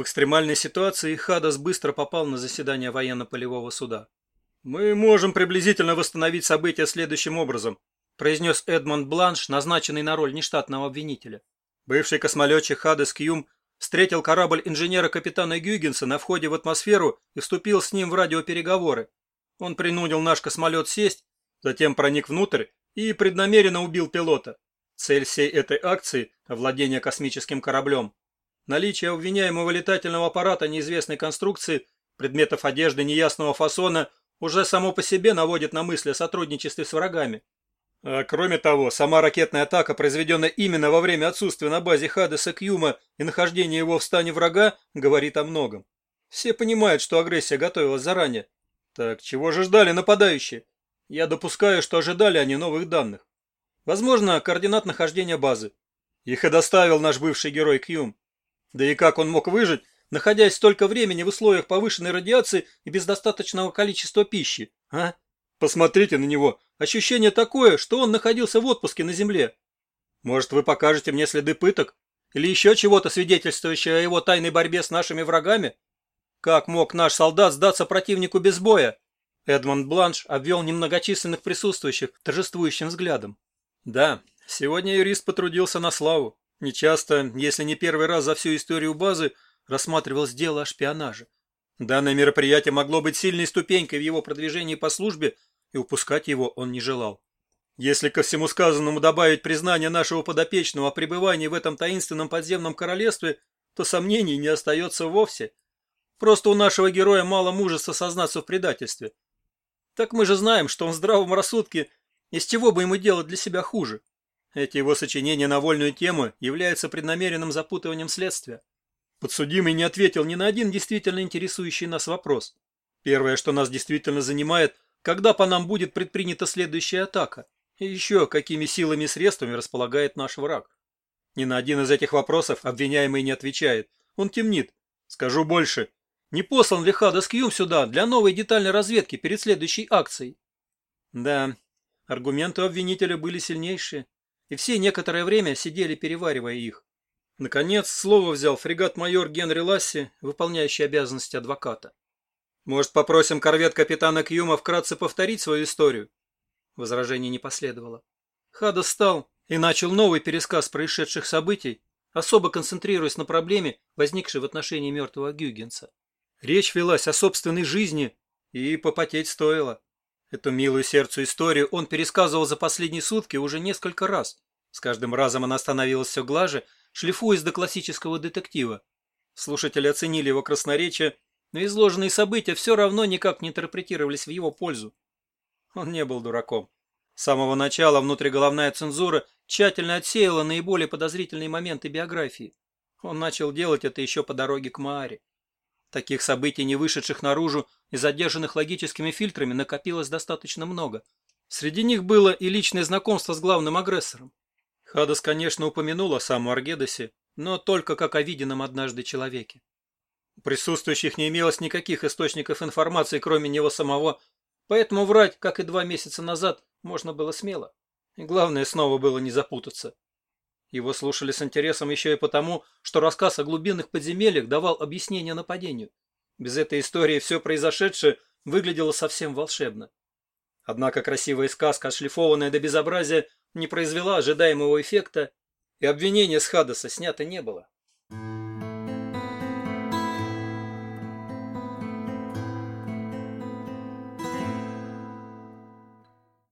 В экстремальной ситуации Хадас быстро попал на заседание военно-полевого суда. «Мы можем приблизительно восстановить события следующим образом», произнес Эдмонд Бланш, назначенный на роль нештатного обвинителя. Бывший космолетчик Хадес Кьюм встретил корабль инженера-капитана Гюгенса на входе в атмосферу и вступил с ним в радиопереговоры. Он принудил наш космолет сесть, затем проник внутрь и преднамеренно убил пилота. Цель всей этой акции – владение космическим кораблем. Наличие обвиняемого летательного аппарата неизвестной конструкции, предметов одежды неясного фасона уже само по себе наводит на мысли о сотрудничестве с врагами. А кроме того, сама ракетная атака, произведенная именно во время отсутствия на базе Хадеса Кьюма и нахождения его в стане врага, говорит о многом. Все понимают, что агрессия готовилась заранее. Так чего же ждали нападающие? Я допускаю, что ожидали они новых данных. Возможно, координат нахождения базы. Их и доставил наш бывший герой Кьюм. Да и как он мог выжить, находясь столько времени в условиях повышенной радиации и без достаточного количества пищи, а? Посмотрите на него. Ощущение такое, что он находился в отпуске на земле. Может, вы покажете мне следы пыток? Или еще чего-то свидетельствующее о его тайной борьбе с нашими врагами? Как мог наш солдат сдаться противнику без боя? Эдмонд Бланш обвел немногочисленных присутствующих торжествующим взглядом. Да, сегодня юрист потрудился на славу. Нечасто, если не первый раз за всю историю базы, рассматривалось дело о шпионаже. Данное мероприятие могло быть сильной ступенькой в его продвижении по службе и упускать его он не желал. Если ко всему сказанному добавить признание нашего подопечного о пребывании в этом таинственном подземном королевстве, то сомнений не остается вовсе. Просто у нашего героя мало мужества сознаться в предательстве. Так мы же знаем, что он в здравом рассудке, из чего бы ему делать для себя хуже. Эти его сочинения на вольную тему являются преднамеренным запутыванием следствия. Подсудимый не ответил ни на один действительно интересующий нас вопрос. Первое, что нас действительно занимает – когда по нам будет предпринята следующая атака? И еще, какими силами и средствами располагает наш враг? Ни на один из этих вопросов обвиняемый не отвечает. Он темнит. Скажу больше. Не послан ли Хадас Кьюм сюда для новой детальной разведки перед следующей акцией? Да, аргументы обвинителя были сильнейшие, и все некоторое время сидели, переваривая их. Наконец, слово взял фрегат-майор Генри Ласси, выполняющий обязанности адвоката. Может, попросим корвет капитана Кьюма вкратце повторить свою историю? Возражений не последовало. Хада встал и начал новый пересказ происшедших событий, особо концентрируясь на проблеме, возникшей в отношении мертвого Гюгенса. Речь велась о собственной жизни, и попотеть стоило. Эту милую сердцу историю он пересказывал за последние сутки уже несколько раз. С каждым разом она становилась все глаже, шлифуясь до классического детектива. Слушатели оценили его красноречие но изложенные события все равно никак не интерпретировались в его пользу. Он не был дураком. С самого начала внутриголовная цензура тщательно отсеяла наиболее подозрительные моменты биографии. Он начал делать это еще по дороге к Мааре. Таких событий, не вышедших наружу и задержанных логическими фильтрами, накопилось достаточно много. Среди них было и личное знакомство с главным агрессором. Хадас, конечно, упомянул о самом Аргедосе, но только как о виденном однажды человеке. У присутствующих не имелось никаких источников информации, кроме него самого, поэтому врать, как и два месяца назад, можно было смело. И главное, снова было не запутаться. Его слушали с интересом еще и потому, что рассказ о глубинных подземельях давал объяснение нападению. Без этой истории все произошедшее выглядело совсем волшебно. Однако красивая сказка, отшлифованная до безобразия, не произвела ожидаемого эффекта, и обвинение с Хадаса снято не было.